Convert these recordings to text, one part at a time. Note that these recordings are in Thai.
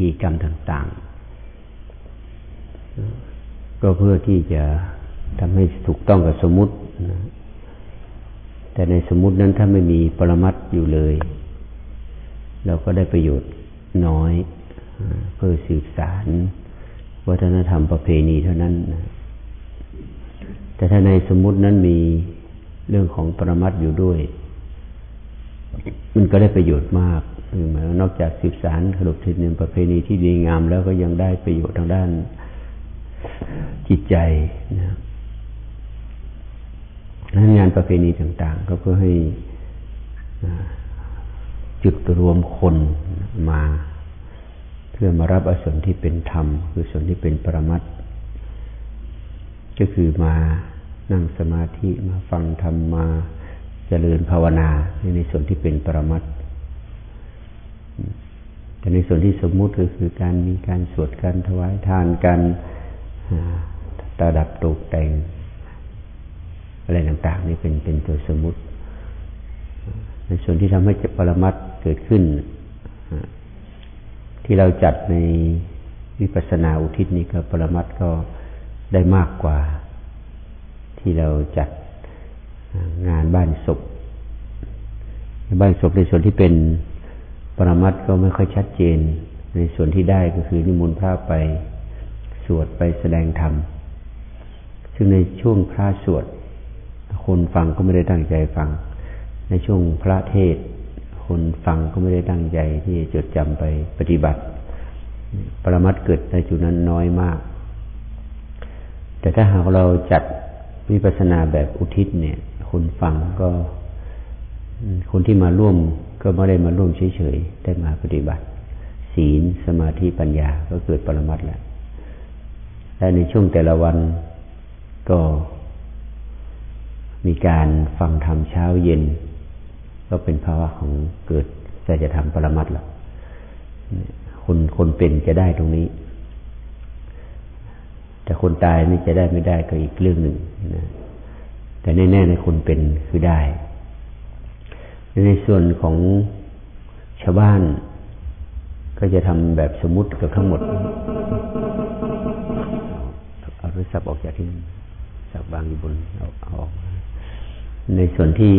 ธีกรรมต่าง ๆ ก็เพื่อที่จะทำให้ถูกต้องกับสมมตินะแต่ในสมมตินั้นถ้าไม่มีปรมัตอยู่เลย เราก็ได้ประโยชน์น้อย เพื่อสืบสารวัฒนธรรมประเพณีเท่านั้นนะแต่ถ้าในสมมตินั้นมีเรื่องของปรมัตอยู่ด้วย มันก็ได้ประโยชน์มาก หมายนอกจากสืบสารขนบธรรมเนียมประเพณีที่ดีงามแล้วก็ยังได้ประโยชน์ทางด้านจิตใจนะงานประเพณีต่าง ๆ ก็เพื่อให้จุดรวมคนมา เพื่อมารับอสนที่เป็นธรรม คือส่วนที่เป็นปรมัตก็คือมานั่งสมาธิมาฟังธรรมมาเจริญภาวนาในส่วนที่เป็นปรมัต แต่ในส่วนที่สมมุติก็คือการมีการสวดการถวายทานการตาดับตกแต่ง อะไรต่างๆ นี่เป็นเป็นตัวสมมุติ ในส่วนที่ทำให้ปรมัตเกิดขึ้น ที่เราจัดในวิปัสสนาอุทิศนี้ก็ปรมัตก็ได้มากกว่า ที่เราจัดงานบ้านศพบ้านศพในส่วนที่เป็น ปรมัตก็ไม่ค่อยชัดเจน ในส่วนที่ได้ก็คือนิมนต์พระไป สวดไปแสดงธรรม ซึ่งในช่วงพระสวด คนฟังก็ไม่ได้ตั้งใจฟัง ในช่วงพระเทศ คนฟังก็ไม่ได้ตั้งใจที่จะจดจำไปปฏิบัติ ปรมัตเกิดในจุดนั้นน้อยมาก แต่ถ้าหากเราจัดวิปัสสนาแบบอุทิศเนี่ย คนฟังก็ คนที่มาร่วม ก็ไม่ได้มาร่วมเฉยๆได้มาปฏิบัติ ศีลสมาธิปัญญาก็เกิดปรมัตแล้วและในช่วงแต่ละวันก็มีการฟังธรรมเช้าเย็น ก็เป็นภาวะของเกิดสัจธรรมปรมัตแล้วคนคนเป็นจะได้ตรงนี้ แต่คนตายนี่จะได้ไม่ได้ก็อีกเรื่องหนึ่งนะแต่แน่ๆในคนเป็นคือได้ ในส่วนของชาวบ้าน ก็จะทำแบบสมมติกับทั้งหมด เอาโทรศัพท์ออกจากที่สับบางอยู่บนเอาออก ในส่วนที่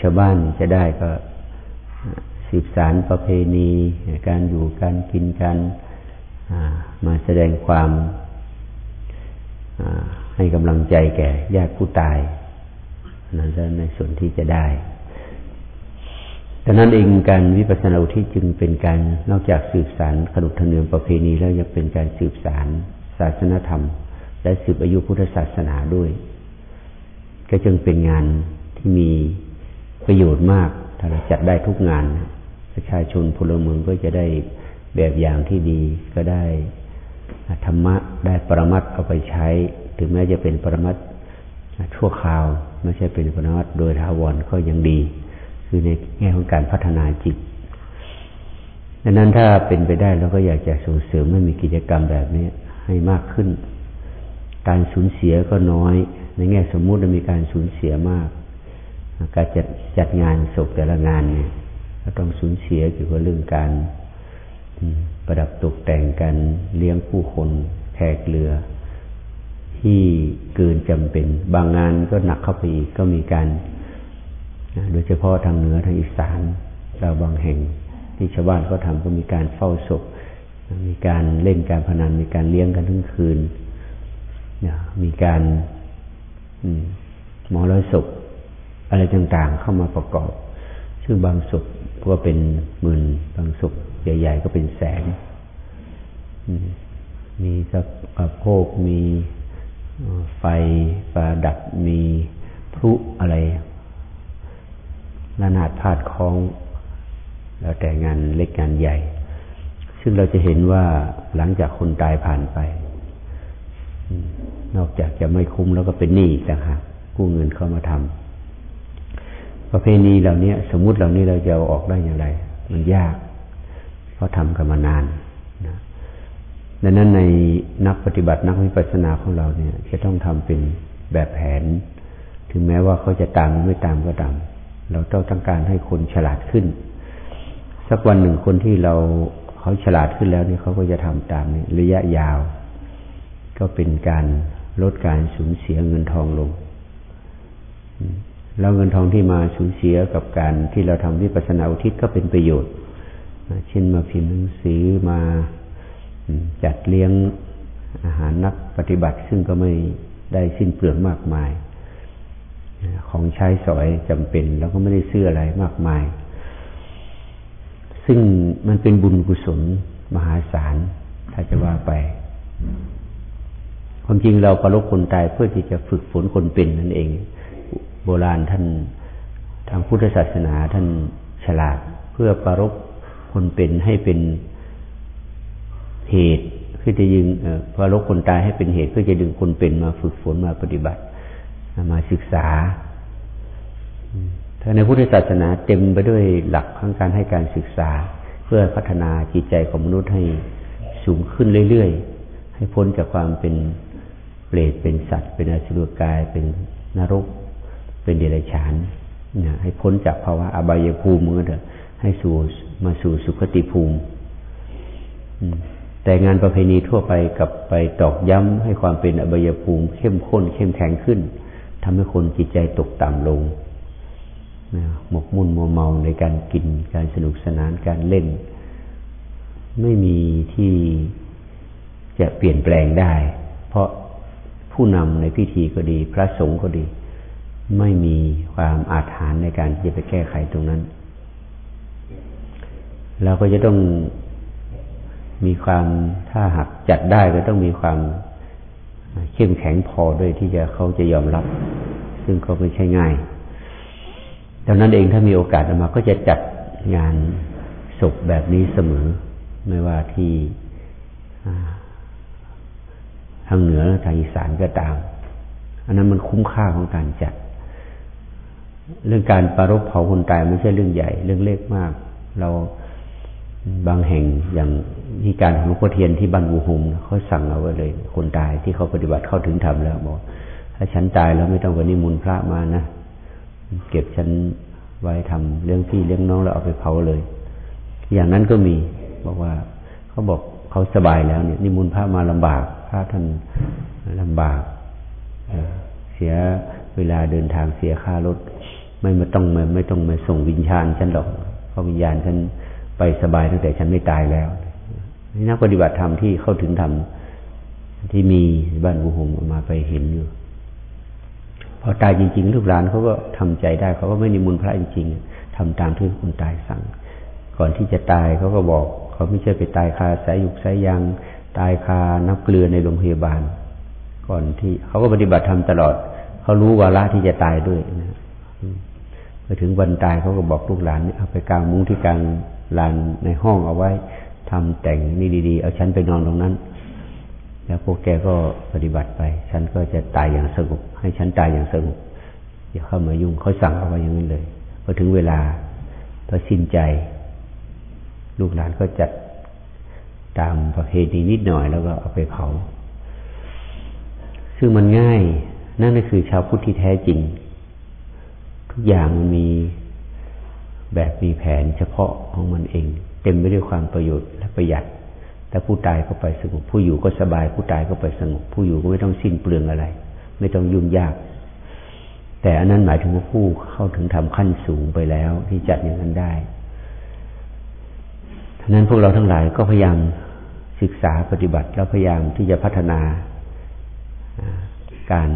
ชาวบ้านจะได้ก็สืบสารประเพณี การอยู่การกินการมาแสดงความให้กำลังใจแก่ญาติผู้ตาย นั่นในส่วนที่จะได้ดังนั้นเองการวิปัสสนาอุทิศจึงเป็นการนอกจากสืบสารขนบธรรมเนียมประเพณีแล้วยังเป็นการสืบสารศาสนธรรม และสืบอายุพุทธศาสนาด้วย ก็จึงเป็นงานที่มีประโยชน์มากถ้าเราจัดได้ทุกงาน ประชาชนพลเมืองก็จะได้แบบอย่างที่ดีก็ได้ธรรมะได้ปรมัตเอาไปใช้ ถึงแม้จะเป็นปรมัตชั่วคราว ไม่ใช่เป็นปรมัตโดยทาวรก็ยังดี คือในแง่ของการพัฒนาจิตดังนั้นถ้าเป็นไปได้เราก็อยากจะส่งเสริมให้มีกิจกรรมแบบนี้ให้มากขึ้น การสูญเสียก็น้อย ในแง่สมมุติมีการสูญเสียมาก การจัดจัดงานศพแต่ละงานเนี่ยก็ต้องสูญเสียเกี่ยวกับเรื่องการประดับตกแต่งกันเลี้ยงผู้คนแขกเรือ ที่เกินจำเป็น บางงานก็หนักเข้าไปอีกก็มีการโดยเฉพาะทางเหนือทางอีสานเราบางแห่งที่ชาวบ้านก็ทำก็มีการเฝ้าศพ มีการเล่นการพนัน มีการเลี้ยงกันทั้งคืนมีการหมอร้อยศพอะไรต่างๆ เข้ามาประกอบ ซึ่งบางศพก็เป็นหมื่นบางศพใหญ่ ๆ ก็เป็นแสนมีสะโพกมี ไฟประดับมีพลุอะไรนานาดพาดคล้อง แล้วแต่งานเล็กงานใหญ่ ซึ่งเราจะเห็นว่าหลังจากคนตายผ่านไป นอกจากจะไม่คุ้มแล้วก็เป็นหนี้ต่างหากกู้เงินเข้ามาทำประเพณีเหล่านี้สมมุติเหล่านี้เราจะเอาออกได้อย่างไร มันยาก เพราะทำกันมานานนะ ดังนั้นในนักปฏิบัตินักวิปัสสนาของเราเนี่ย จะต้องทำเป็นแบบแผน ถึงแม้ว่าเขาจะตามไม่ตามก็ตาม เราต้องต้องการให้คนฉลาดขึ้น สักวันหนึ่งคนที่เราเขาฉลาดขึ้นแล้วนี่เขาก็จะทำตามนี้ระยะยาว ก็เป็นการลดการสูญเสียเงินทองลง แล้วเงินทองที่มาสูญเสียกับการที่เราทำวิปัสสนาอุทิศก็เป็นประโยชน์ เช่นมาพิมพ์หนังสือมา จัดเลี้ยงอาหารนักปฏิบัติ ซึ่งก็ไม่ได้สิ้นเปลืองมากมาย ของใช้สอยจำเป็น แล้วก็ไม่ได้ซื้ออะไรมากมาย ซึ่งมันเป็นบุญกุศลมหาศาลถ้าจะว่าไป ความจริงเราประลบคนตายเพื่อที่จะฝึกฝนคนเป็นนั่นเอง โบราณท่านทางพุทธศาสนาท่านฉลาดเพื่อประรบคนเป็นให้เป็น เหตุคือจะยึงพอลกคนตายให้เป็นเหตุเพื่อจะดึงคนเป็นมาฝึกฝนมาปฏิบัติ มาศึกษาถ้าในพุทธศาสนาเต็มไปด้วยหลักของการให้การศึกษา เพื่อพัฒนาจิตใจของมนุษย์ให้สูงขึ้นเรื่อยๆ ให้พ้นจากความเป็นเปรตเป็นสัตว์ เป็นอสุรกาย เป็นนรก เป็นเดรัจฉานนะให้พ้นจากภาวะอบายภูมิเมื่อเถอะให้สู่มาสู่สุขติภูมิ แต่งานประเพณีทั่วไปกับไปตอกย้ำให้ความเป็นอบายภูมิ เข้มข้น เข้มแข็งขึ้นทำให้คนจิตใจตกต่ำลงหมกมุ่นมัวเมาในการกินการสนุกสนานการเล่น ไม่มีที่จะเปลี่ยนแปลงได้ เพราะผู้นำในพิธีก็ดี พระสงฆ์ก็ดี ไม่มีความอาถรรพ์ในการที่จะไปแก้ไขตรงนั้น เราก็จะต้อง มีความถ้าหากจัดได้ก็ต้องมีความเข้มแข็งพอด้วยที่จะเขาจะยอมรับ ซึ่งก็ไม่ใช่ง่ายดังนั้นเองถ้ามีโอกาสมาก็จะจัดงานศพแบบนี้เสมอ ไม่ว่าที่ทางเหนือทางอีสานก็ตาม อันนั้นมันคุ้มค่าของการจัด เรื่องการประรบเผาคนตายไม่ใช่เรื่องใหญ่ เรื่องเล็กมาก เรา บางแห่งอย่างที่การของหลวงพ่อเทียนที่บ้านบูฮงเขาสั่งเอาไว้เลย คนตายที่เขาปฏิบัติเข้าถึงธรรมแล้วบอกถ้าฉันตายแล้วไม่ต้องไปนิมนต์พระมานะเก็บฉันไว้ทำเรื่องพี่เลี้ยงน้องแล้วเอาไปเผาเลย อย่างนั้นก็มีบอกว่าเขาบอกเขาสบายแล้วเนี่ย นิมนต์พระมาลำบาก พระท่านลำบากเสียเวลาเดินทางเสียค่ารถ ไม่มาต้องมาไม่ต้องมาส่งวิญญาณฉันหรอกเพราะวิญญาณฉัน ไปสบายตั้งแต่ฉันไม่ตายแล้วนี่นักปฏิบัติธรรมที่เข้าถึงธรรมที่มีบ้านบุหงมาไปเห็นอยู่ พอตายจริง ๆ ลูกหลานเขาก็ทำใจได้เขาก็ไม่นิมนต์พระจริง ๆทำตามที่คุณตายสั่ง ก่อนที่จะตายเขาก็บอก เขาไม่ใช่ไปตายคาสายยุกสายยางตายคาน้ำเกลือในโรงพยาบาล ก่อนที่เขาก็ปฏิบัติธรรมตลอด เขารู้วาระที่จะตายด้วยนะไปถึงวันตายเขาก็บอกลูกหลานเอาไปกลางมุ้งที่กลาง ลานในห้องเอาไว้ทำแต่งนี่ดีๆ เอาฉันไปนอนตรงนั้น แล้วพวกแกก็ปฏิบัติไป ฉันก็จะตายอย่างสงบให้ฉันตายอย่างสงบอย่าเข้ามายุ่งเขาสั่งเอาไว้อย่างนั้นเลยพอถึงเวลาพอสิ้นใจ ลูกหลานก็จัดตามประเพณีนิดหน่อยแล้วก็เอาไปเผาซึ่งมันง่าย นั่นก็คือชาวพุทธที่แท้จริง ทุกอย่างมันมี แบบมีแผนเฉพาะของมันเอง เต็มไปด้วยความประโยชน์และประหยัดแต่ผู้ตายก็ไปสงบผู้อยู่ก็สบาย ผู้ตายก็ไปสงบผู้อยู่ก็ไม่ต้องสิ้นเปลืองอะไร ไม่ต้องยุ่งยาก แต่อันนั้นหมายถึงว่าผู้เข้าถึงทำขั้นสูงไปแล้วที่จัดอย่างนั้นได้ท่านั้นพวกเราทั้งหลายก็พยายามศึกษาปฏิบัติแล้วพยายามที่จะพัฒนาการ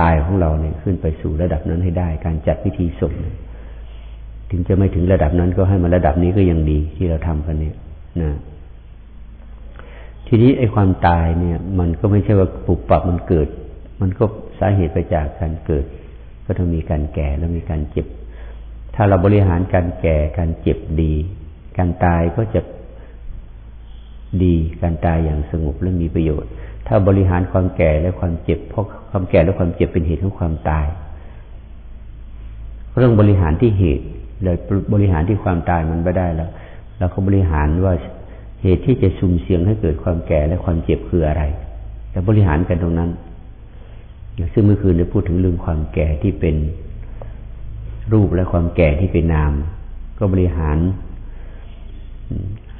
ตายของเราเนี่ยขึ้นไปสู่ระดับนั้นให้ได้ การจัดพิธีศพเนี่ย ถึงจะไม่ถึงระดับนั้นก็ให้มาระดับนี้ก็ยังดีที่เราทำกันเนี่ยนะทีนี้ไอ้ความตายเนี่ย มันก็ไม่ใช่ว่าปุบปับมันเกิด มันก็สาเหตุไปจากการเกิด ก็ต้องมีการแก่แล้วมีการเจ็บ ถ้าเราบริหารการแก่การเจ็บดี การตายก็จะดีการตายอย่างสงบและมีประโยชน์ ถ้าบริหารความแก่และความเจ็บ เพราะความแก่และความเจ็บเป็นเหตุของความตายเรื่องบริหารที่เหตุ เลยบริหารที่ความตายมันไม่ได้แล้วเราก็บริหารว่าเหตุที่จะสุ่มเสี่ยงให้เกิดความแก่และความเจ็บคืออะไรแต่บริหารกันตรงนั้นซึ่งเมื่อคืนได้พูดถึงเรื่องความแก่ที่เป็นรูปและความแก่ที่เป็นนาม ก็บริหาร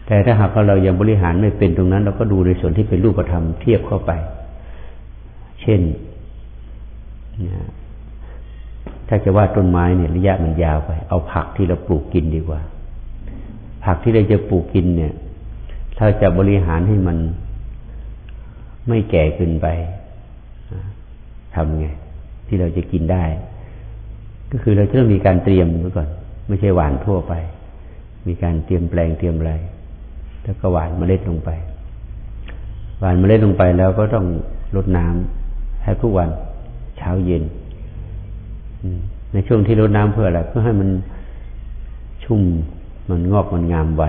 แต่ถ้าหากเรายังบริหารไม่เป็นตรงนั้น เราก็ดูในส่วนที่เป็นรูปธรรมเทียบเข้าไป เช่น ถ้าจะว่าต้นไม้เนี่ยระยะมันยาวไป เอาผักที่เราปลูกกินดีกว่า ผักที่เราจะปลูกกินเนี่ย ถ้าจะบริหารให้มันไม่แก่เกินไปทำไงที่เราจะกินได้ ก็คือเราจะต้องมีการเตรียมไว้ก่อน ไม่ใช่หวานทั่วไป มีการเตรียมแปลงเตรียมอะไรแล้วก็หวานเมล็ดลงไป หวานเมล็ดลงไปแล้วก็ต้องรดน้ำให้ทุกวันเช้าเย็น ในช่วงที่รดน้ำเพื่ออะไรเพื่อให้มันชุ่มมันงอกมันงามไว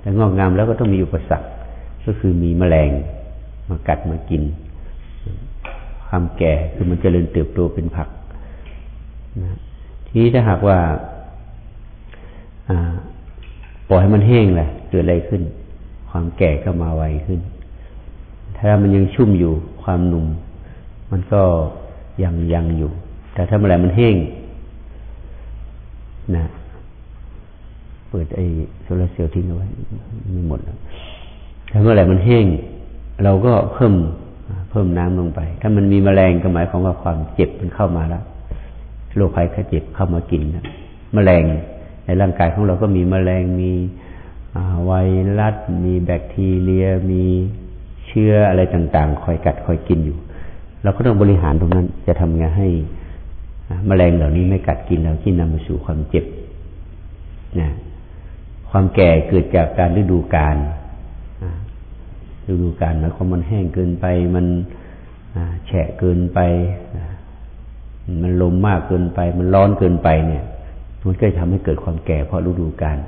แต่งอกงามแล้วก็ต้องมีอุปสรรคก็คือมีแมลงมากัดมากิน ความแก่คือมันจเจริญเติบโตเป็นผักนะทีนี้ถ้าหากว่าปล่อยให้มันแห้งแหละเกิดอะไรขึ้น ความแก่ก็มาไวขึ้น ถ้ามันยังชุ่มอยู่ความหนุ่ม มันก็ยังยังอยู่ แต่ถ้าเมื่อไหร่มันแห้งนะเปิดไอ้โซลาเซลล์ทิ้งเอาไว้ไม่หมดแล้วถ้าเมื่อไหร่มันแห้ง เราก็เพิ่มเพิ่มน้ำลงไป ถ้ามันมีแมลงก็หมายความว่าความเจ็บมันเข้ามาแล้วโรคภัยไข้เจ็บเข้ามากินนะแมลงในร่างกายของเราก็มีแมลงมีไวรัสมีแบคทีเรีย มีเชื้ออะไรต่าง ๆ คอยกัดคอยกินอยู่ เราก็ต้องบริหารตรงนั้น จะทำไงให้ มแมลงเหล่านี้ไม่กัดกินเราที่นำมาสู่ความเจ็บนะความแก่เกิดจากการฤดูกาลฤดูกาลหมายความมันแห้งเกินไป มันแฉะเกินไปมันลมมากเกินไป มันร้อนเกินไปเนี่ย มันก็จะทำให้เกิดความแก่เพราะฤดูกาล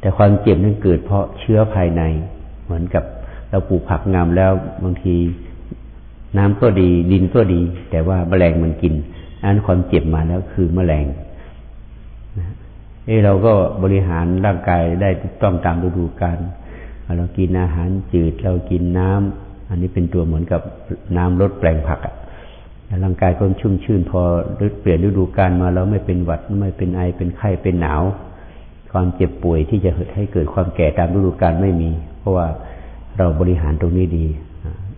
แต่ความเจ็บนั้นเกิดเพราะเชื้อภายใน เหมือนกับเราปลูกผักงามแล้วบางทีน้ำก็ดีดินก็ดี แต่ว่าแมลงมันกิน อันความเจ็บมาแล้วคือมแมลงเอ้เราก็บริหารร่างกายได้ต้องตามฤดูกาลเรากินอาหารจืดเรากินน้ำอันนี้เป็นตัวเหมือนกับน้ำลดแปลงผักอะร่างกายก็ชุ่มชื่น พอเปลี่ยนฤดูกาลมาเราไม่เป็นหวัดไม่เป็นไอเป็นไข้เป็นหนาว ความเจ็บป่วยที่จะให้เกิดความแก่ตามฤดูกาลไม่มี เพราะว่าเราบริหารตรงนี้ดี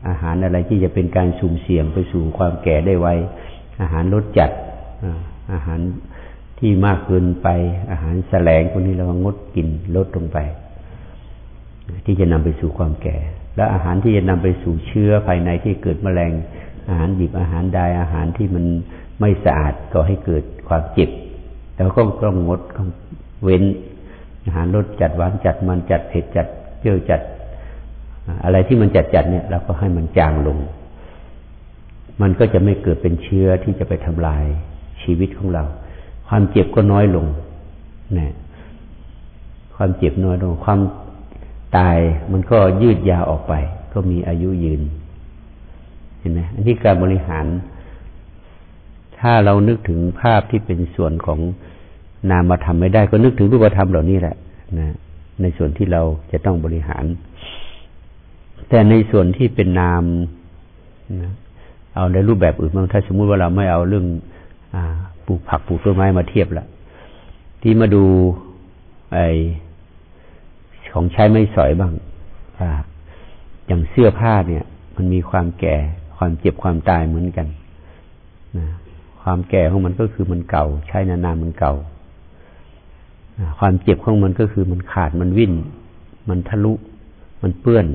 อาหารอะไรที่จะเป็นการสุ่มเสี่ยงไปสู่ความแก่ได้ไว อาหารลดจัดอาหารที่มากเกินไป อาหารแสลงพวกนี้เรางดกินลดลงไป ที่จะนำไปสู่ความแก่ และอาหารที่จะนำไปสู่เชื้อภายในที่เกิดมแมลง อาหารดิบอาหารใดอาหารที่มันไม่สะอาดก็ให้เกิดความเจ็บแล้วก็ต้องงดต้องเว้น อาหารรสจัดหวานจัดมันจัดเผ็ดจัดเปรี้ยวจัด อะไรที่มันจัดจัดเนี่ยเราก็ให้มันจางลง มันก็จะไม่เกิดเป็นเชื้อที่จะไปทำลายชีวิตของเรา ความเจ็บก็น้อยลงนะความเจ็บน้อยลง ความตายมันก็ยืดยาวออกไป ก็มีอายุยืน เห็นไหมอันนี้การบริหาร ถ้าเรานึกถึงภาพที่เป็นส่วนของนามธรรมไม่ได้ ก็นึกถึงรูปธรรมเหล่านี้แหละนะในส่วนที่เราจะต้องบริหาร แต่ในส่วนที่เป็นนามนะ เอาในรูปแบบอื่นบ้างถ้าสมมุติว่าเราไม่เอาเรื่องอปลูกผักปลูกต้นไม้มาเทียบละที่มาดูไอของใช้ไม่สอยบ้างอย่างเสื้อผ้าเนี่ย มันมีความแก่ ความเจ็บความตายเหมือนกันนะความแก่ของมันก็คือมันเก่า ใช้นานๆมันเก่าความเจ็บของมันก็คือมันขาดมันวิ่น มันทะลุ มันเปื้อน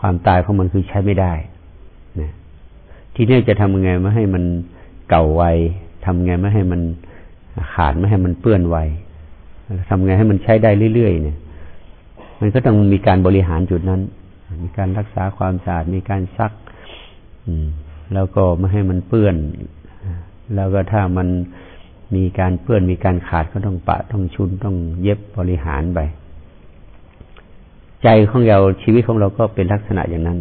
ความตายของมันคือใช้ไม่ได้ ทีนี้จะทำยังไงไม่ให้มันเก่าไวทำไงไม่ให้มันขาดไม่ให้มันเปื้อนไวทำไงให้มันใช้ได้เรื่อยๆเนี่ย มันก็ต้องมีการบริหารจุดนั้น มีการรักษาความสะอาดมีการซัก อืม แล้วก็ไม่ให้มันเปื้อน แล้วก็ถ้ามันมีการเปื้อนมีการขาดก็ต้องปะต้องชุนต้องเย็บบริหารไปใจของเราชีวิตของเราก็เป็นลักษณะอย่างนั้น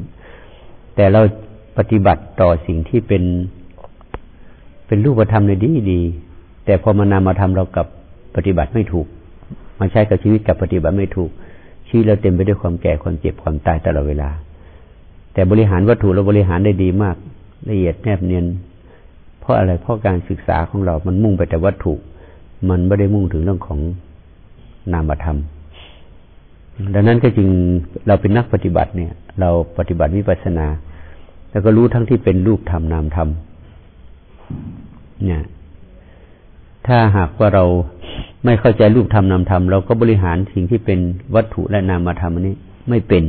แต่เรา ปฏิบัติต่อสิ่งที่เป็น เป็นรูปธรรมในดีดี แต่พอมานามาทำเรากับปฏิบัติไม่ถูก มาใช้กับชีวิตกับปฏิบัติไม่ถูก ชีวิตเราเต็มไปด้วยความแก่ความเจ็บความตายตลอดเวลา แต่บริหารวัตถุเราบริหารได้ดีมาก ละเอียดแนบเนียน เพราะอะไรเพราะการศึกษาของเรามันมุ่งไปแต่วัตถุ มันไม่ได้มุ่งถึงเรื่องของนามธรรมดังนั้นก็จึงเราเป็นนักปฏิบัติเนี่ย เราปฏิบัติวิปัสสนา แล้วก็รู้ทั้งที่เป็นรูปธรรมนามธรรมเนี่ย ถ้าหากว่าเราไม่เข้าใจรูปธรรมนามธรรมเราก็บริหารสิ่งที่เป็นวัตถุและนามธรรมอันนี้ ไม่เป็น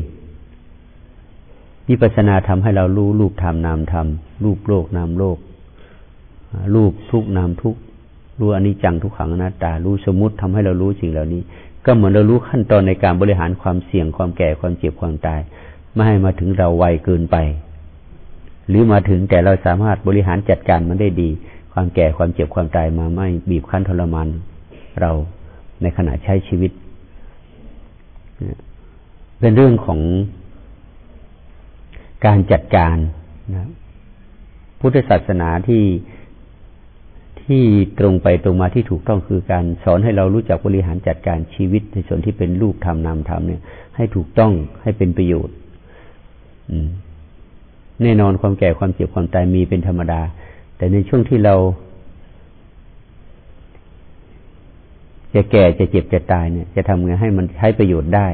วิปัสนาทำให้เรารู้รูปธรรมนามธรรมรูปโลกนามโลก รูปทุกนามทุกรู้อนิจจังทุกขังอนัตตา รู้สมุติทำให้เรารู้สิ่งเหล่านี้ ก็เหมือนเรารู้ขั้นตอนในการบริหารความเสี่ยงความแก่ความเจ็บความตาย ไม่ให้มาถึงเราไวเกินไป หรือมาถึงแต่เราสามารถบริหารจัดการมันได้ดี ความแก่ความเจ็บความตายมาไม่บีบคั้นทรมานเราในขณะใช้ชีวิต เป็นเรื่องของการจัดการนะพุทธศาสนาที่ที่ตรงไปตรงมาที่ถูกต้องคือการสอนให้เรารู้จักบริหารจัดการชีวิตในส่วนที่เป็นรูปธรรมนามธรรมเนี่ย ให้ถูกต้องให้เป็นประโยชน์ แน่นอนความแก่ความเจ็บความตายมีเป็นธรรมดา แต่ในช่วงที่เรา จะแก่จะเจ็บจะตายเนี่ย จะทำไงให้มันใช้ประโยชน์ได้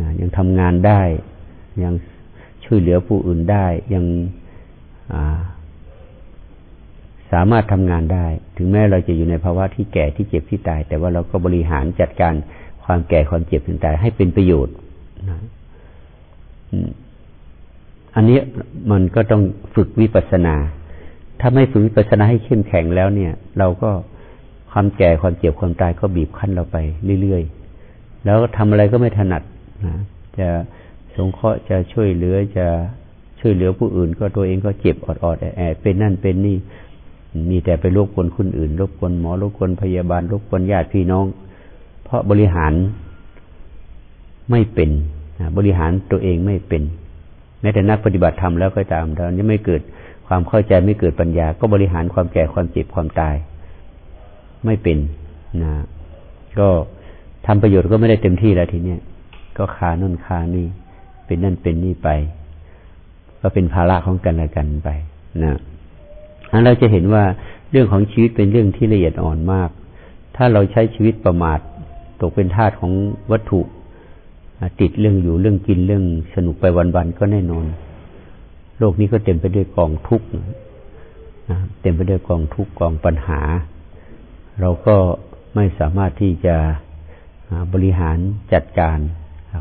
นะยังทำงานได้ ยังช่วยเหลือผู้อื่นได้ ยังสามารถทำงานได้ ถึงแม้เราจะอยู่ในภาวะที่แก่ที่เจ็บที่ตาย แต่ว่าเราก็บริหารจัดการความแก่ความเจ็บถึงตายให้เป็นประโยชน์นะ อันนี้มันก็ต้องฝึกวิปัสนา ถ้าไม่ฝึกวิปัสนาให้เข้มแข็งแล้วเนี่ย เราก็ความแก่ความเจ็บความตายก็บีบคั้นเราไปเรื่อยๆ แล้วทำอะไรก็ไม่ถนัดนะจะสงเคราะห์จะช่วยเหลือจะช่วยเหลือผู้อื่น ก็ตัวเองก็เจ็บอดอดแอเป็นนั่นเป็นนี่ มีแต่ไปรบกวนคนอื่นรบกวนหมอรบกวนพยาบาลรบกวนญาติพี่น้อง เพราะบริหารไม่เป็นบริหารตัวเองไม่เป็น แม้แต่นักปฏิบัติธรรมแล้วก็ตามตอนนี้ไม่เกิดความเข้าใจไม่เกิดปัญญา ก็บริหารความแก่ความเจ็บความตาย ไม่เป็นนะก็ทำประโยชน์ก็ไม่ได้เต็มที่แล้วทีเนี้ยก็คาน่นคานี่ เป็นนั่นเป็นนี่ไป ก็เป็นภาระของกันและกันไปนะอันเราจะเห็นว่าเรื่องของชีวิตเป็นเรื่องที่ละเอียดอ่อนมาก ถ้าเราใช้ชีวิตประมาทตกเป็นทาสของวัตถุ ติดเรื่องอยู่เรื่องกินเรื่องสนุกไปวันๆก็แน่นอน โลกนี้ก็เต็มไปด้วยกองทุกข์เต็มไปด้วยกองทุกข์กองปัญหา เราก็ไม่สามารถที่จะบริหารจัดการ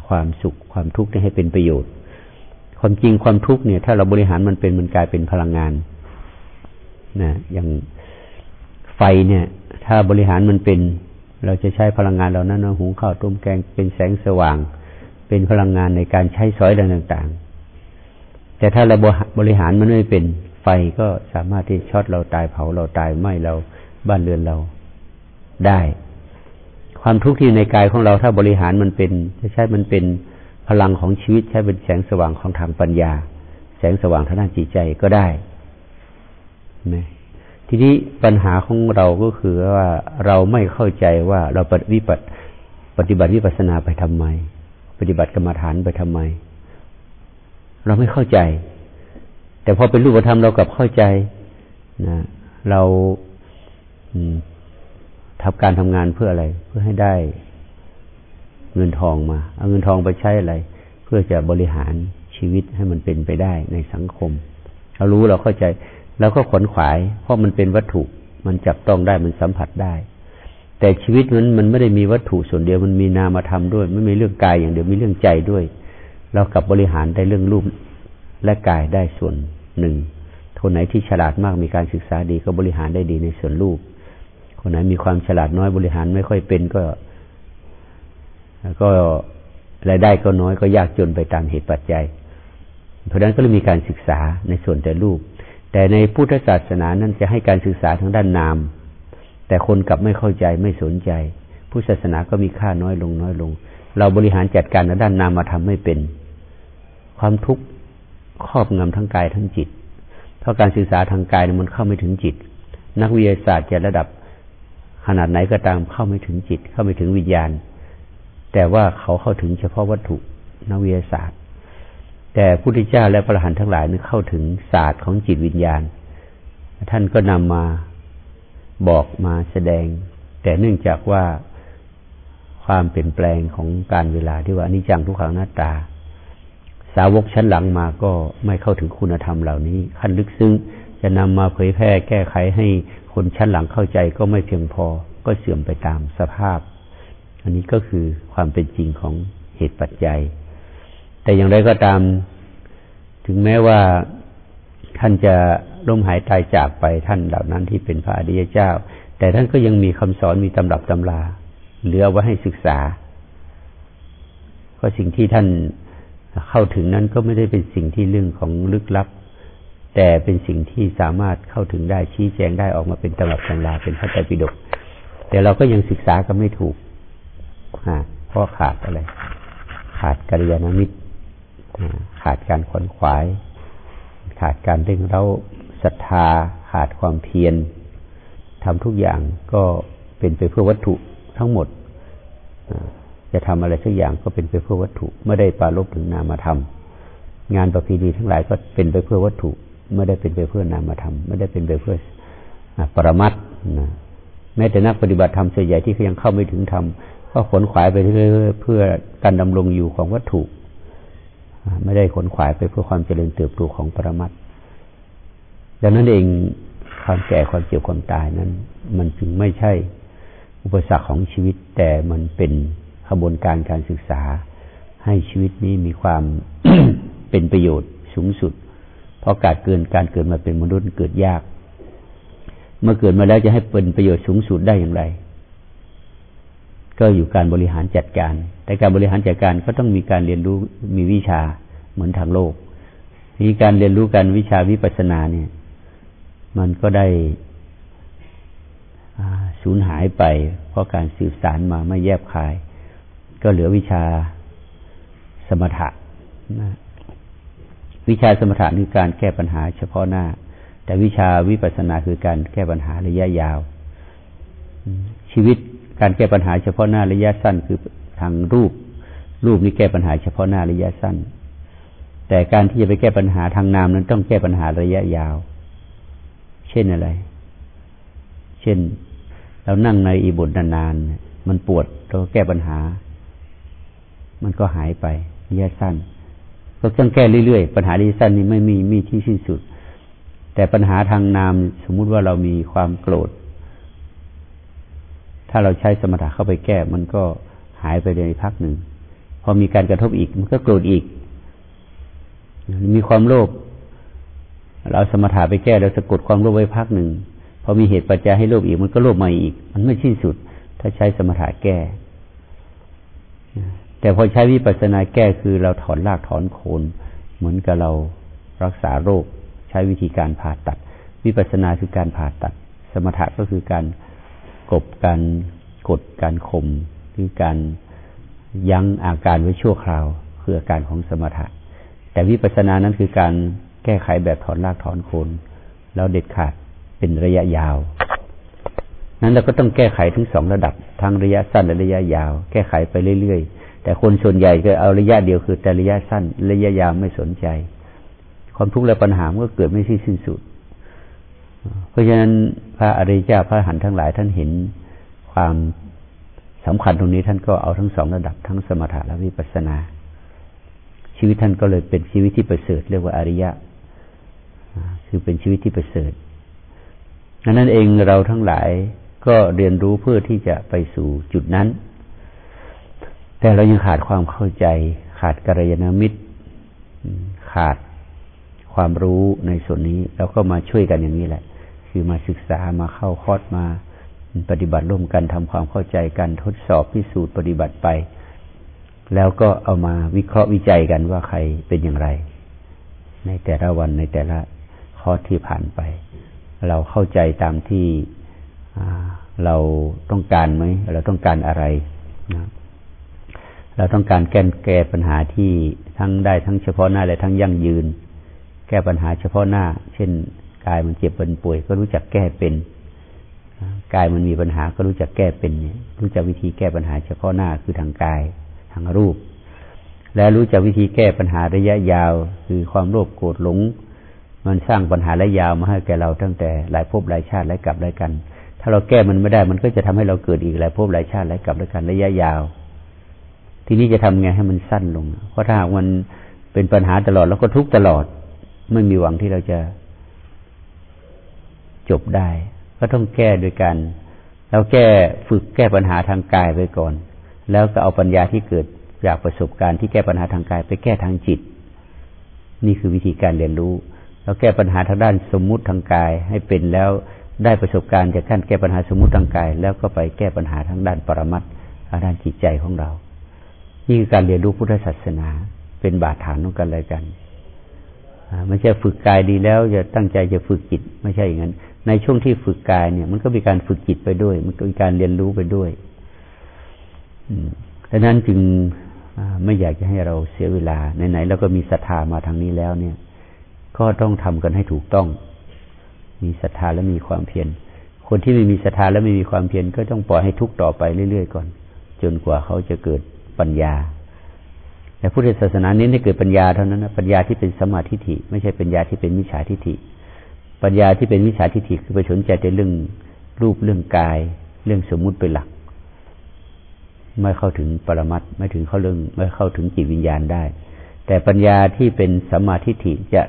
ความสุขความทุกข์ให้เป็นประโยชน์ ความจริงความทุกข์เนี่ย ถ้าเราบริหารมันเป็นมันกลายเป็นพลังงานนะอย่างไฟเนี่ย ถ้าบริหารมันเป็น เราจะใช้พลังงานเหล่านั้นหุงข้าวต้มแกงเป็นแสงสว่าง เป็นพลังงานในการใช้สอยต่างๆ แต่ถ้าเราบริหารมันไม่เป็นไฟก็สามารถที่ช็อตเราตายเผาเราตายไหมเราบ้านเรือนเราได้ ความทุกข์ที่ในกายของเราถ้าบริหารมันเป็นจะใช้มันเป็นพลังของชีวิตใช้เป็นแสงสว่างของทางปัญญา แสงสว่างทางด้านจิตใจก็ได้ไหมทีนี้ปัญหาของเราก็คือว่าเราไม่เข้าใจว่าเราปฏิบัติปฏิบัติวิปัสนาไปทำไม ปฏิบัติกรรมฐานไปทำไม เราไม่เข้าใจ แต่พอเป็นรูปธรรมเรากลับเข้าใจนะเราทำการทำงานเพื่ออะไร เพื่อให้ได้เงินทองมา เอาเงินทองไปใช้อะไร เพื่อจะบริหารชีวิตให้มันเป็นไปได้ในสังคม เรารู้เราเข้าใจ แล้วก็ขนขวาย เพราะมันเป็นวัตถุ มันจับต้องได้มันสัมผัสได้ แต่ชีวิตมันมันไม่ได้มีวัตถุส่วนเดียวมันมีนามธรรมด้วย ไม่มีเรื่องกายอย่างเดียวมีเรื่องใจด้วย เรากับบริหารได้เรื่องรูปและกายได้ส่วนหนึ่งคนไหนที่ฉลาดมากมีการศึกษาดีก็บริหารได้ดีในส่วนรูป คนไหนมีความฉลาดน้อยบริหารไม่ค่อยเป็นก็ ก็รายได้ก็น้อยก็ยากจนไปตามเหตุปัจจัย เพราะนั้นก็เลยมีการศึกษาในส่วนแต่รูป แต่ในพุทธศาสนานั้นจะให้การศึกษาทางด้านนาม แต่คนกลับไม่เข้าใจไม่สนใจ พุทธศาสนาก็มีค่าน้อยลงน้อยลง เราบริหารจัดการในด้านนามมาทำไม่เป็น ความทุกข์ครอบงำทั้งกายทั้งจิต เพราะการศึกษาทางกายมันเข้าไม่ถึงจิต นักวิทยาศาสตร์จะระดับขนาดไหนก็ตามเข้าไม่ถึงจิต เข้าไม่ถึงวิญญาณ แต่ว่าเขาเข้าถึงเฉพาะวัตถุนักวิทยาศาสตร์ แต่พุทธเจ้าและพระอรหันต์ทั้งหลายนึกเข้าถึงศาสตร์ของจิตวิญญาณ ท่านก็นำมา บอกมาแสดง แต่เนื่องจากว่าความเปลี่ยนแปลงของการเวลาที่ว่านิจังทุกขังหน้าตา สาวกชั้นหลังมาก็ไม่เข้าถึงคุณธรรมเหล่านี้ ขั้นลึกซึ้งจะนำมาเผยแพร่แก้ไขให้คนชั้นหลังเข้าใจก็ไม่เพียงพอก็เสื่อมไปตามสภาพ อันนี้ก็คือความเป็นจริงของเหตุปัจจัย แต่อย่างไรก็ตาม ถึงแม้ว่าท่านจะ ล้มหายตายจากไปท่านเหล่านั้นที่เป็นพระอริยเจ้า แต่ท่านก็ยังมีคำสอนมีตำรับตำราเหลือไว้ให้ศึกษา เพราะสิ่งที่ท่านเข้าถึงนั้นก็ไม่ได้เป็นสิ่งที่เรื่องของลึกลับ แต่เป็นสิ่งที่สามารถเข้าถึงได้ชี้แจงได้ออกมาเป็นตำรับตำราเป็นพระไตรปิฎกแต่เราก็ยังศึกษากันไม่ถูกเพราะขาดอะไร ขาดกัลยาณมิตรขาดการขวนขวาย ขาดการเร่งเร้า ศรัทธาขาดความเพียรทำทุกอย่างก็เป็นไปเพื่อวัตถุทั้งหมด จะทำอะไรสักอย่างก็เป็นไปเพื่อวัตถุ ไม่ได้ปาลบถึงนามธรรม งานประเพณีทั้งหลายก็เป็นไปเพื่อวัตถุ ไม่ได้เป็นไปเพื่อนามธรรม ไม่ได้เป็นไปเพื่อปรมัตนะแม้แต่นักปฏิบัติธรรมส่วนใหญ่ที่ยังเข้าไม่ถึงธรรมก็ขนขวายไปเรื่อยเพื่อการดำรงอยู่ของวัตถุ ไม่ได้ขนขวายไปเพื่อความเจริญเติบโตของปรมัต ดังนั้นเองความแก่ความเจ็บความตายนั้น มันจึงไม่ใช่อุปสรรคของชีวิต แต่มันเป็นขบวนการการศึกษา ให้ชีวิตนี้มีความเป็นประโยชน์สูงสุด เพราะการเกินการเกิดมาเป็นมนุษย์เกิดยาก เมื่อเกิดมาแล้วจะให้เป็นประโยชน์สูงสุดได้อย่างไร ก็อยู่การบริหารจัดการ แต่การบริหารจัดการก็ต้องมีการเรียนรู้มีวิชาเหมือนทางโลก มีการเรียนรู้การวิชาวิปัสสนาเนี่ย มันก็ได้สูญหายไป เพราะการสืบสารมาไม่แยบคาย ก็เหลือวิชาสมถะนะวิชาสมถะคือการแก้ปัญหาเฉพาะหน้า แต่วิชาวิปัสสนาคือการแก้ปัญหาระยะยาว ชีวิตการแก้ปัญหาเฉพาะหน้าระยะสั้น คือทางรูป รูปนี้แก้ปัญหาเฉพาะหน้าระยะสั้น แต่การที่จะไปแก้ปัญหาทางนามนั้นต้องแก้ปัญหาระยะยาว เช่นอะไร เช่น เรานั่งในอีบุตรนานๆ มันปวดเราแก้ปัญหา มันก็หายไประยะสั้น ก็ต้องแก้เรื่อยๆ ปัญหาระยะสั้นนี้ไม่มีมีที่สิ้นสุด แต่ปัญหาทางนามสมมุติว่าเรามีความโกรธ ถ้าเราใช้สมถะเข้าไปแก้ มันก็หายไปในพักหนึ่ง พอมีการกระทบอีก มันก็โกรธอีก มีความโลภ เราสมถะไปแก้เราสะกดความโลภไว้พักหนึ่งพอมีเหตุปัจจัยให้โลภอีกมันก็โลภม่อีก มันไม่สิ้นสุด ถ้าใช้สมถะแก้ แต่พอใช้วิปัสสนาแก้คือเราถอนรากถอนโคนเหมือนกับเรารักษาโรค ใช้วิธีการผ่าตัด วิปัสสนาคือการผ่าตัด สมถะก็คือการกบการกดการข่มคือการยั้งอาการไว้ชั่วคราว คืออาการของสมถะ แต่วิปัสสนานั้นคือการ แก้ไขแบบถอนรากถอนโคนแล้วเด็ดขาดเป็นระยะยาว นั้นเราก็ต้องแก้ไขทั้งสองระดับทั้งระยะสั้นและระยะยาว แก้ไขไปเรื่อยๆ แต่คนส่วนใหญ่ก็เอาระยะเดียวคือ แต่ระยะสั้น ระยะยาวไม่สนใจ ความทุกข์และปัญหามันก็เกิดไม่สิ้นสุด เพราะฉะนั้นพระอริยเจ้าพระหันทั้งหลายท่านเห็นความสำคัญตรงนี้ท่านก็เอาทั้งสองระดับทั้งสมถะและวิปัสสนา ชีวิตท่านก็เลยเป็นชีวิตที่ประเสริฐเรียกว่าอริยะ คือเป็นชีวิตที่ประเสริฐดังนั้นเองเราทั้งหลายก็เรียนรู้เพื่อที่จะไปสู่จุดนั้น แต่เรายังขาดความเข้าใจ ขาดกัลยาณมิตร ขาดความรู้ในส่วนนี้เราก็มาช่วยกันอย่างนี้แหละ คือมาศึกษามาเข้าคอร์สมาปฏิบัติร่วมกันทำความเข้าใจกันทดสอบพิสูจน์ปฏิบัติไป แล้วก็เอามาวิเคราะห์วิจัยกันว่าใครเป็นอย่างไร ในแต่ละวันในแต่ละ คอร์สที่ผ่านไป เราเข้าใจตามที่เราต้องการไหม เราต้องการอะไรนะเราต้องการแก้แก้ปัญหาที่ทั้งได้ทั้งเฉพาะหน้าและทั้งยั่งยืน แก้ปัญหาเฉพาะหน้า เช่นกายมันเจ็บเป็นป่วย ก็รู้จักแก้เป็นกายมันมีปัญหาก็รู้จักแก้เป็นเนี่ยรู้จักวิธีแก้ปัญหาเฉพาะหน้าคือทางกายทางรูป และรู้จักวิธีแก้ปัญหาระยะยาว คือความโลภโกรธหลง มันสร้างปัญหาระยะยาวมาให้แก่เราตั้งแต่หลายภพหลายชาติหลายกลับหลายกัน ถ้าเราแก้มันไม่ได้ มันก็จะทำให้เราเกิดอีกหลายภพหลายชาติหลายกลับหลายกันระยะยาว ทีนี้จะทำไงให้มันสั้นลง เพราะถ้าหากมันเป็นปัญหาตลอดแล้วก็ทุกตลอด ไม่มีหวังที่เราจะจบได้ ก็ต้องแก้โดยการเราแก้ฝึกแก้ปัญหาทางกายไปก่อน แล้วก็เอาปัญญาที่เกิดจากประสบการณ์ที่แก้ปัญหาทางกายไปแก้ทางจิต นี่คือวิธีการเรียนรู้ เราแก้ปัญหาทางด้านสมมุติทางกายให้เป็นแล้วได้ประสบการณ์จากการแก้ปัญหาสมมุติทางกาย แล้วก็ไปแก้ปัญหาทางด้านปรมัตทางด้านจิตใจของเรา นี่คือการเรียนรู้พุทธศาสนา เป็นบาดฐานของกันเลยกันไม่ใช่ฝึกกายดีแล้วจะตั้งใจจะฝึกจิต ไม่ใช่อย่างนั้น ในช่วงที่ฝึกกายเนี่ย มันก็มีการฝึกจิตไปด้วย มันก็มีการเรียนรู้ไปด้วยดังนั้นจึงไม่อยากจะให้เราเสียเวลาไหนๆเราก็มีศรัทธามาทางนี้แล้วเนี่ย ก็ต้องทำกันให้ถูกต้อง มีศรัทธาและมีความเพียร คนที่ไม่มีศรัทธาและไม่มีความเพียรก็ต้องปล่อยให้ทุกข์ต่อไปเรื่อยๆก่อน จนกว่าเขาจะเกิดปัญญา แต่พุทธศาสนาเน้นให้เกิดปัญญาเท่านั้นนะปัญญาที่เป็นสมาธิฐิไม่ใช่ปัญญาที่เป็นมิจฉาทิฏฐิ ปัญญาที่เป็นมิจฉาทิฏฐิคือไปสนใจแต่เรื่องรูปเรื่องกาย เรื่องสมมุติเป็นหลัก ไม่เข้าถึงปรมัตไม่ถึงเข้าเรื่องไม่เข้าถึงจิตวิญญาณได้แต่ปัญญาที่เป็นสัมมาทิฏฐิจะ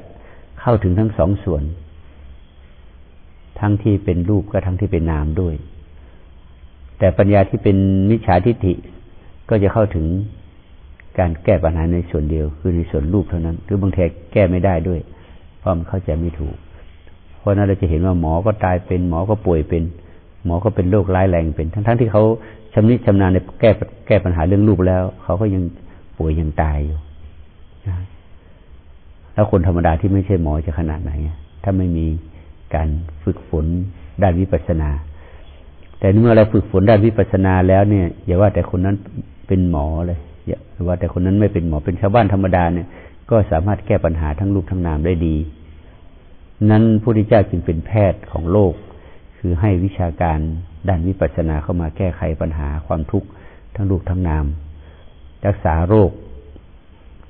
เข้าถึงทั้งสองส่วน ทั้งที่เป็นรูปก็ทั้งที่เป็นนามด้วย แต่ปัญญาที่เป็นมิจฉาทิฏฐิก็จะเข้าถึงการแก้ปัญหาในส่วนเดียว คือในส่วนรูปเท่านั้น หรือบางทีแก้ไม่ได้ด้วย เพราะมันเข้าใจไม่ถูก เพราะนั้นเราจะเห็นว่าหมอก็ตายเป็นหมอก็ป่วยเป็น หมอก็เป็นโรคร้ายแรงเป็น ทั้งๆทที่เขาชำนิชำนาญในแก้แก้ปัญหาเรื่องรูปแล้ว เขาก็ยังป่วยยังตายอยู่ แล้วคนธรรมดาที่ไม่ใช่หมอจะขนาดไหน ถ้าไม่มีการฝึกฝนด้านวิปัสสนา แต่เมื่อเราฝึกฝนด้านวิปัสสนาแล้วเนี่ย อย่าว่าแต่คนนั้นเป็นหมอเลย อย่าว่าแต่คนนั้นไม่เป็นหมอเป็นชาวบ้านธรรมดาเนี่ย ก็สามารถแก้ปัญหาทั้งรูปทั้งนามได้ดี นั้นพระพุทธเจ้าจึงเป็นแพทย์ของโลก คือให้วิชาการด้านวิปัสสนาเข้ามาแก้ไขปัญหาความทุกข์ทั้งรูปทั้งนาม รักษาโรค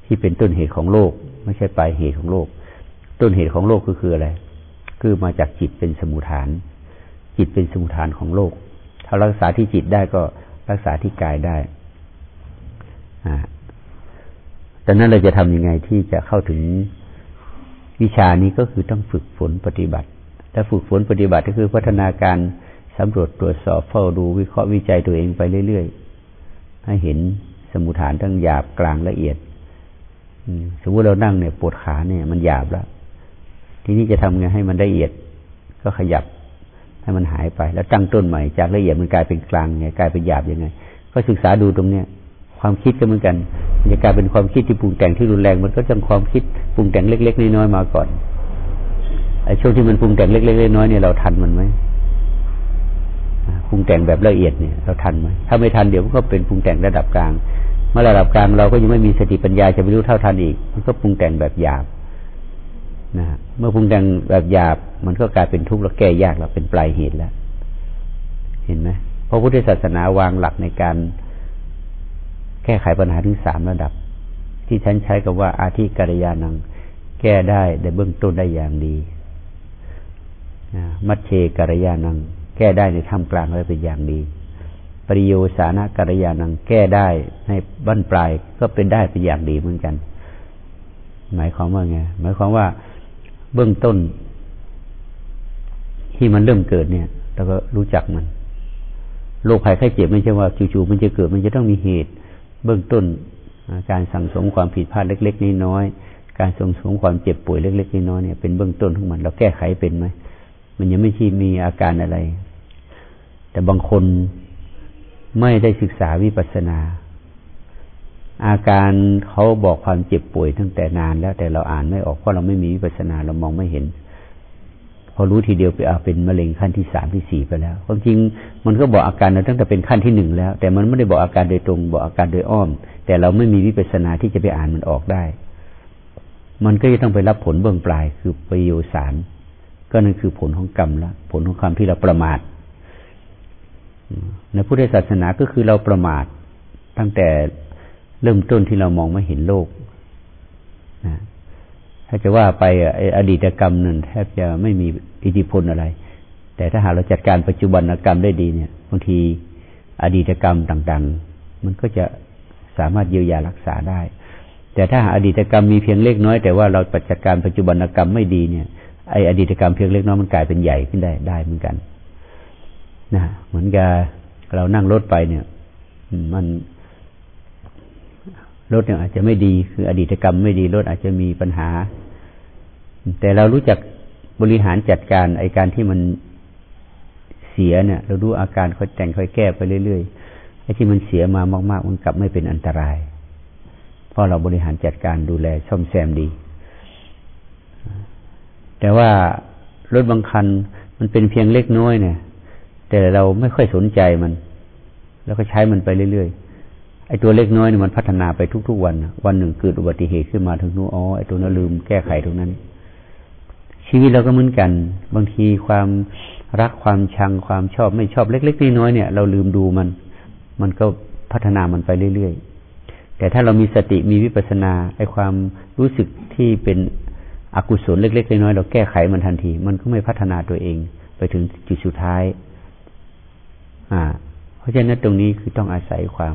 ที่เป็นต้นเหตุของโรค ไม่ใช่ปลายเหตุของโรคต้นเหตุของโรคก็คืออะไร คือมาจากจิตเป็นสมุทฐาน จิตเป็นสมุทฐานของโรคถ้ารักษาที่จิตได้ก็รักษาที่กายได้อ่าดังนั้นเราจะทำยังไงที่จะเข้าถึงวิชานี้ก็คือต้องฝึกฝนปฏิบัติ ถ้าฝึกฝนปฏิบัติก็คือพัฒนาการสำรวจตรวจสอบเฝ้าดูวิเคราะห์วิจัยตัวเองไปเรื่อยๆ ให้เห็นสมุทฐานทั้งหยาบกลางละเอียด สมมติเรานั่งเนี่ยปวดขาเนี่ย มันหยาบแล้ว ทีนี้จะทำไงให้มันละเอียด ก็ขยับให้มันหายไป แล้วตั้งต้นใหม่จากละเอียดมันกลายเป็นกลางไงกลายเป็นหยาบยังไง ก็ศึกษาดูตรงเนี้ยความคิดก็เหมือนกันจะกลายเป็นความคิดที่ปรุงแต่งที่รุนแรงมันก็จะความคิดปรุงแต่งเล็ก ๆน้อยๆมาก่อนไอ้ช่วงที่มันปรุงแต่งเล็กๆน้อยๆเนี่ยเราทันมันไหมปรุงแต่งแบบละเอียดเนี่ยเราทันไหมถ้าไม่ทันเดี๋ยวมันก็เป็นปรุงแต่งระดับกลาง เมื่อระดับกลางเราก็ยังไม่มีสติปัญญาจะไม่รู้เท่าทันอีก มันก็ปรุงแต่งแบบหยาบนะเมื่อปรุงแต่งแบบหยาบ มันก็กลายเป็นทุกข์แล้วแก้ยากแล้วเป็นปลายเหตุแล้ว เห็นไหมเพราะพุทธศาสนาวางหลักในการแก้ไขปัญหาถึงสามระดับ ที่ฉันใช้กับว่าอาธิกิริยานัง แก้ได้ในเบื้องต้นได้อย่างดีมัชเชกิริยานัง แก้ได้ในท่ามกลางแล้เป็นอย่างดี ริโยสานะกัรยานังแก้ได้ในบั้นปลายก็เป็นได้เป็นอย่างดีเหมือนกัน หมายความว่าไงหมายความว่าเบื้องต้น ที่มันเริ่มเกิดเนี่ยเราก็รู้จักมันโรคภัยไข้เจ็บไม่ใช่ว่าจู่ๆมันจะเกิดมันจะต้องมีเหตุ เบื้องต้นการสั่งสมความผิดพลาดเล็ก ๆน้อยๆการส่งสมความเจ็บป่วยเล็ก ๆน้อยๆเนี่ยเป็นเบื้องต้นของมัน เราแก้ไขเป็นไหมมันยังไม่ใช่มีอาการอะไร แต่บางคน ไม่ได้ศึกษาวิปัสนา อาการเขาบอกความเจ็บป่วยตั้งแต่นานแล้วแต่เราอ่านไม่ออกเพราะเราไม่มีวิปัสนาเรามองไม่เห็น พอรู้ทีเดียวไปเอาเป็นมะเร็งขั้นที่สามที่สี่ไปแล้ว ความจริงมันก็บอกอาการเราตั้งแต่เป็นขั้นที่หนึ่งแล้ว แต่มันไม่ได้บอกอาการโดยตรง บอกอาการโดยอ้อม แต่เราไม่มีวิปัสนาที่จะไปอ่านมันออกได้ มันก็จะต้องไปรับผลเบื้องปลายคือประโยชน์สารก็นั่นคือผลของกรรมละผลของความที่เราประมาท ในพุทธศาสนาก็คือเราประมาทตั้งแต่เริ่มต้นที่เรามองไม่เห็นโลกนะถ้าจะว่าไปอดีตกรรมนั่นแทบจะไม่มีอิทธิพลอะไร แต่ถ้าหากเราจัดการปัจจุบันกรรมได้ดีเนี่ยบางทีอดีตกรรมต่างๆ มันก็จะสามารถเยียวยารักษาได้ แต่ถ้าอดีตกรรมมีเพียงเล็กน้อย แต่ว่าเราจัดการปัจจุบันกรรมไม่ดีเนี่ยไออดีตกรรมเพียงเล็กน้อยมันกลายเป็นใหญ่ขึ้นได้ได้เหมือนกันนะเหมือนกับ เรานั่งรถไปเนี่ย มันรถเนี่ยอาจจะไม่ดีคืออดีตกรรมไม่ดีรถอาจจะมีปัญหา แต่เรารู้จักบริหารจัดการไอการที่มันเสียเนี่ย เราดูอาการค่อยแต่งค่อยแก้ไปเรื่อยๆไอ้ที่มันเสียมามาก ๆ มันกลับไม่เป็นอันตราย เพราะเราบริหารจัดการดูแลช่อมแซมดี แต่ว่ารถบางคันมันเป็นเพียงเล็กน้อยเนี่ย แต่เราไม่ค่อยสนใจมัน แล้วก็ใช้มันไปเรื่อยๆไอ้ตัวเล็กน้อยเนี่ยมันพัฒนาไปทุกๆวัน วันหนึ่งเกิดอุบัติเหตุขึ้นมาถึงนู้อ๋อไอ้ตัวนั้นลืมแก้ไขตรงนั้น ชีวิตเราก็เหมือนกัน บางทีความรักความชังความชอบไม่ชอบเล็กๆน้อยๆเนี่ยเราลืมดูมัน มันก็พัฒนามันไปเรื่อยๆ แต่ถ้าเรามีสติมีวิปัสนาไอ้ความรู้สึกที่เป็นอกุศลเล็กๆน้อยๆเราแก้ไขมันทันที มันก็ไม่พัฒนาตัวเองไปถึงจุดสุดท้าย อ่า เพราะฉะนั้นตรงนี้คือต้องอาศัยความ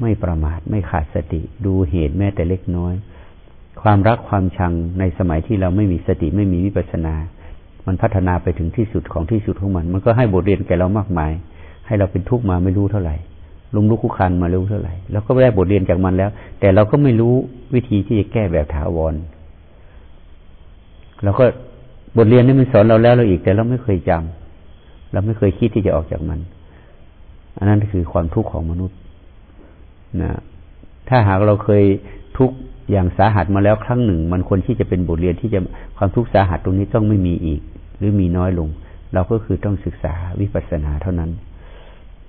ไม่ประมาทไม่ขาดสติดูเหตุแม้แต่เล็กน้อย ความรักความชังในสมัยที่เราไม่มีสติไม่มีวิปัสนา มันพัฒนาไปถึงที่สุดของที่สุดของมัน มันก็ให้บทเรียนแก่เรามากมาย ให้เราเป็นทุกข์มาไม่รู้เท่าไหร่ลุมลุกคุกคันมารู้เท่าไหร่แล้วก็ได้บทเรียนจากมันแล้ว แต่เราก็ไม่รู้วิธีที่จะแก้แบบถาวรเราก็บทเรียนนี้มันสอนเราแล้วเราอีกแต่เราไม่เคยจำเราไม่เคยคิดที่จะออกจากมัน อันนั้นคือความทุกข์ของมนุษย์นะถ้าหากเราเคยทุกข์อย่างสาหัสมาแล้วครั้งหนึ่ง มันควรที่จะเป็นบทเรียนที่จะความทุกข์สาหัสตรงนี้ต้องไม่มีอีก หรือมีน้อยลง เราก็คือต้องศึกษาวิปัสสนาเท่านั้น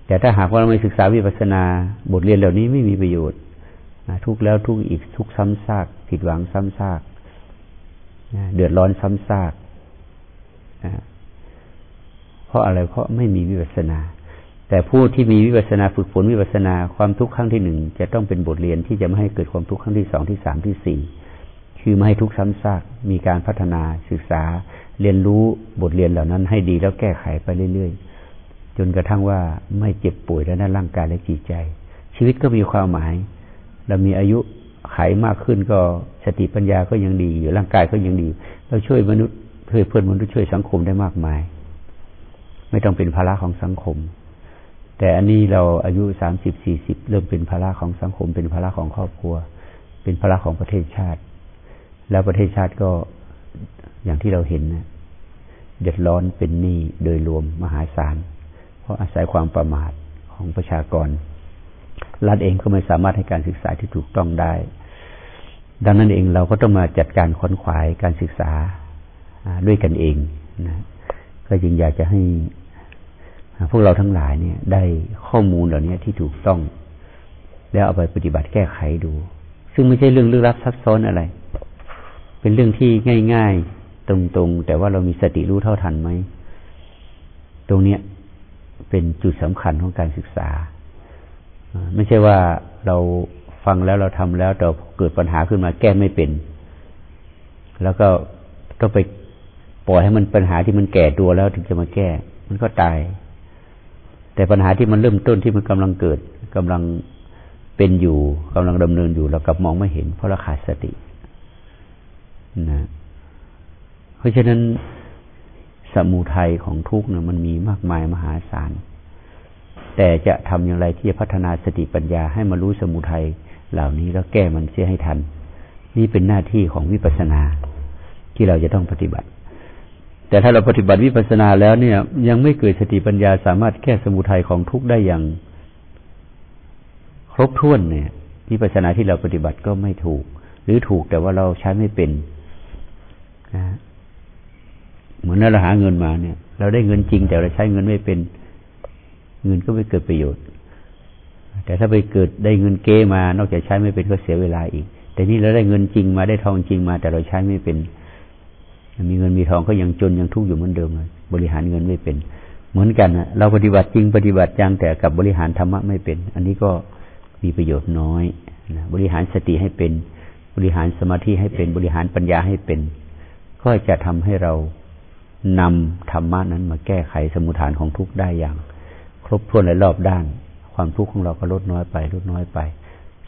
แต่ถ้าหากว่าเราไม่ศึกษาวิปัสสนาบทเรียนเหล่านี้ไม่มีประโยชน์ทุกแล้วทุกอีกทุกซ้ำซาก ผิดหวังซ้ำซากเดือดร้อนซ้ำซากเพราะอะไรเพราะไม่มีวิปัสสนา แต่ผู้ที่มีวิปัสนาฝึกฝนวิปัสนาความทุกข์ครั้งที่หนึ่งจะต้องเป็นบทเรียนที่จะไม่ให้เกิดความทุกข์ครั้งที่สองที่สามที่สี่คือไม่ให้ทุกข์ซ้ำซากมีการพัฒนาศึกษา เรียนรู้บทเรียนเหล่านั้นให้ดีแล้วแก้ไขไปเรื่อยๆ จนกระทั่งว่าไม่เจ็บป่วยแล้วนั่นร่างกายและจิตใจ ชีวิตก็มีความหมาย เรามีอายุไขมากขึ้นก็สติปัญญาก็ยังดีอยู่ร่างกายก็ยังดี เราช่วยมนุษย์ช่วยเพื่อนมนุษย์ช่วยสังคมได้มากมาย ไม่ต้องเป็นภาระของสังคม แต่อันนี้เราอายุสามสิบสี่สิบเริ่มเป็นภาระของสังคม เป็นภาระของครอบครัว เป็นภาระของประเทศชาติ แล้วประเทศชาติก็อย่างที่เราเห็นนะเดือดร้อนเป็นหนี้โดยรวมมหาศาล เพราะอาศัยความประมาทของประชากร รัฐเองก็ไม่สามารถให้การศึกษาที่ถูกต้องได้ ดังนั้นเองเราก็ต้องมาจัดการค้นขวายการศึกษาด้วยกันเองนะก็จึงอยากจะให้ พวกเราทั้งหลายเนี่ย ได้ข้อมูลเหล่านี้ที่ถูกต้องแล้วเอาไปปฏิบัติแก้ไขดู ซึ่งไม่ใช่เรื่องลึกลับซับซ้อนอะไร เป็นเรื่องที่ง่ายๆ ตรงๆ แต่ว่าเรามีสติรู้เท่าทันไหม ตรงเนี้ยเป็นจุดสำคัญของการศึกษา ไม่ใช่ว่าเราฟังแล้วเราทำแล้วแต่เกิดปัญหาขึ้นมาแก้ไม่เป็น แล้วก็ต้องไปปล่อยให้มันปัญหาที่มันแก่ตัวแล้วถึงจะมาแก้ มันก็ตาย แต่ปัญหาที่มันเริ่มต้นที่มันกำลังเกิดกำลังเป็นอยู่กำลังดำเนินอยู่เรากลับมองไม่เห็น เพราะเราขาดสตินะเพราะฉะนั้นสมุทัยของทุกเนี่ยมันมีมากมายมหาศาล แต่จะทำอย่างไรที่จะพัฒนาสติปัญญาให้มารู้สมุทัยเหล่านี้แล้วแก้มันเสียให้ทัน นี่เป็นหน้าที่ของวิปัสสนาที่เราจะต้องปฏิบัติ แต่ถ้าเราปฏิบัติวิปัสสนาแล้วเนี่ย ยังไม่เกิดสติปัญญาสามารถแก้สมุทัยของทุกข์ได้อย่าง ครบถ้วนเนี่ยวิปัสสนาที่เราปฏิบัติก็ไม่ถูก หรือถูกแต่ว่าเราใช้ไม่เป็นนะเหมือนเราหาเงินมาเนี่ย เราได้เงินจริงแต่เราใช้เงินไม่เป็น เงินก็ไม่เกิดประโยชน์ แต่ถ้าไปเกิดได้เงินเก้มา นอกจากใช้ไม่เป็นก็เสียเวลาอีก แต่นี่เราได้เงินจริงมาได้ทองจริงมา แต่เราใช้ไม่เป็น มีเงินมีทองก็ยังจนยังทุกข์อยู่เหมือนเดิมเลยบริหารเงินไม่เป็น เหมือนกันนะเราปฏิบัติจริงปฏิบัติจังแต่กับบริหารธรรมะไม่เป็น อันนี้ก็มีประโยชน์น้อยนะบริหารสติให้เป็น บริหารสมาธิให้เป็น บริหารปัญญาให้เป็น ก็จะทำให้เรานำธรรมะนั้นมาแก้ไขสมุทฐานของทุกข์ได้อย่าง ครบถ้วนและรอบด้าน ความทุกข์ของเราก็ลดน้อยไปลดน้อยไป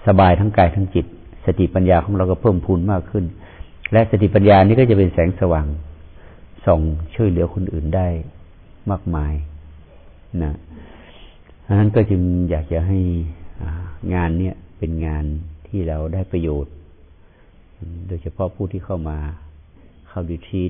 สบายทั้งกายทั้งจิต สติปัญญาของเราก็เพิ่มพูนมากขึ้น และสติปัญญานี้ก็จะเป็นแสงสว่าง ส่องช่วยเหลือคนอื่นได้มากมายนะดังนั้นก็จึงอยากจะให้งานเนี่ยเป็นงานที่เราได้ประโยชน์ โดยเฉพาะผู้ที่เข้ามาเข้าดิที